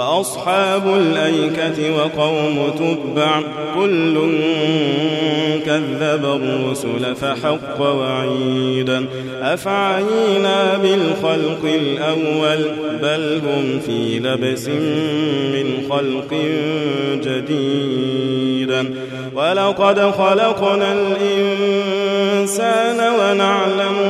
وأصحاب الأيكة وقوم تبع كل كذب الرسل فحق وعيدا أفعينا بالخلق الأول بل هم في لبس من خلق جديد ولقد خلقنا الإنسان ونعلم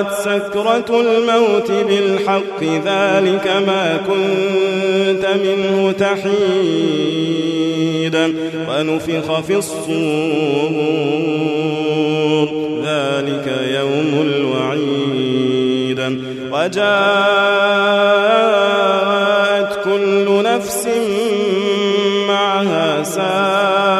وجاءت سكرة الموت بالحق ذلك ما كنت منه تحيدا ونفخ في الصور. ذلك يوم الوعيد. وجاءت كل نفس معها سائق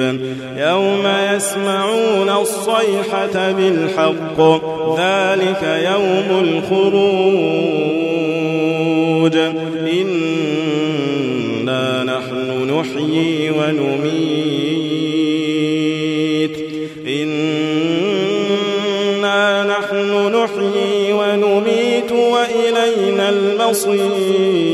قريب يوم يسمعون الصيحة بالحق ذلك يوم الخروج. إنا نحن نحيي ونميت. إنا نحن نحيي ونميت وإلينا المصير.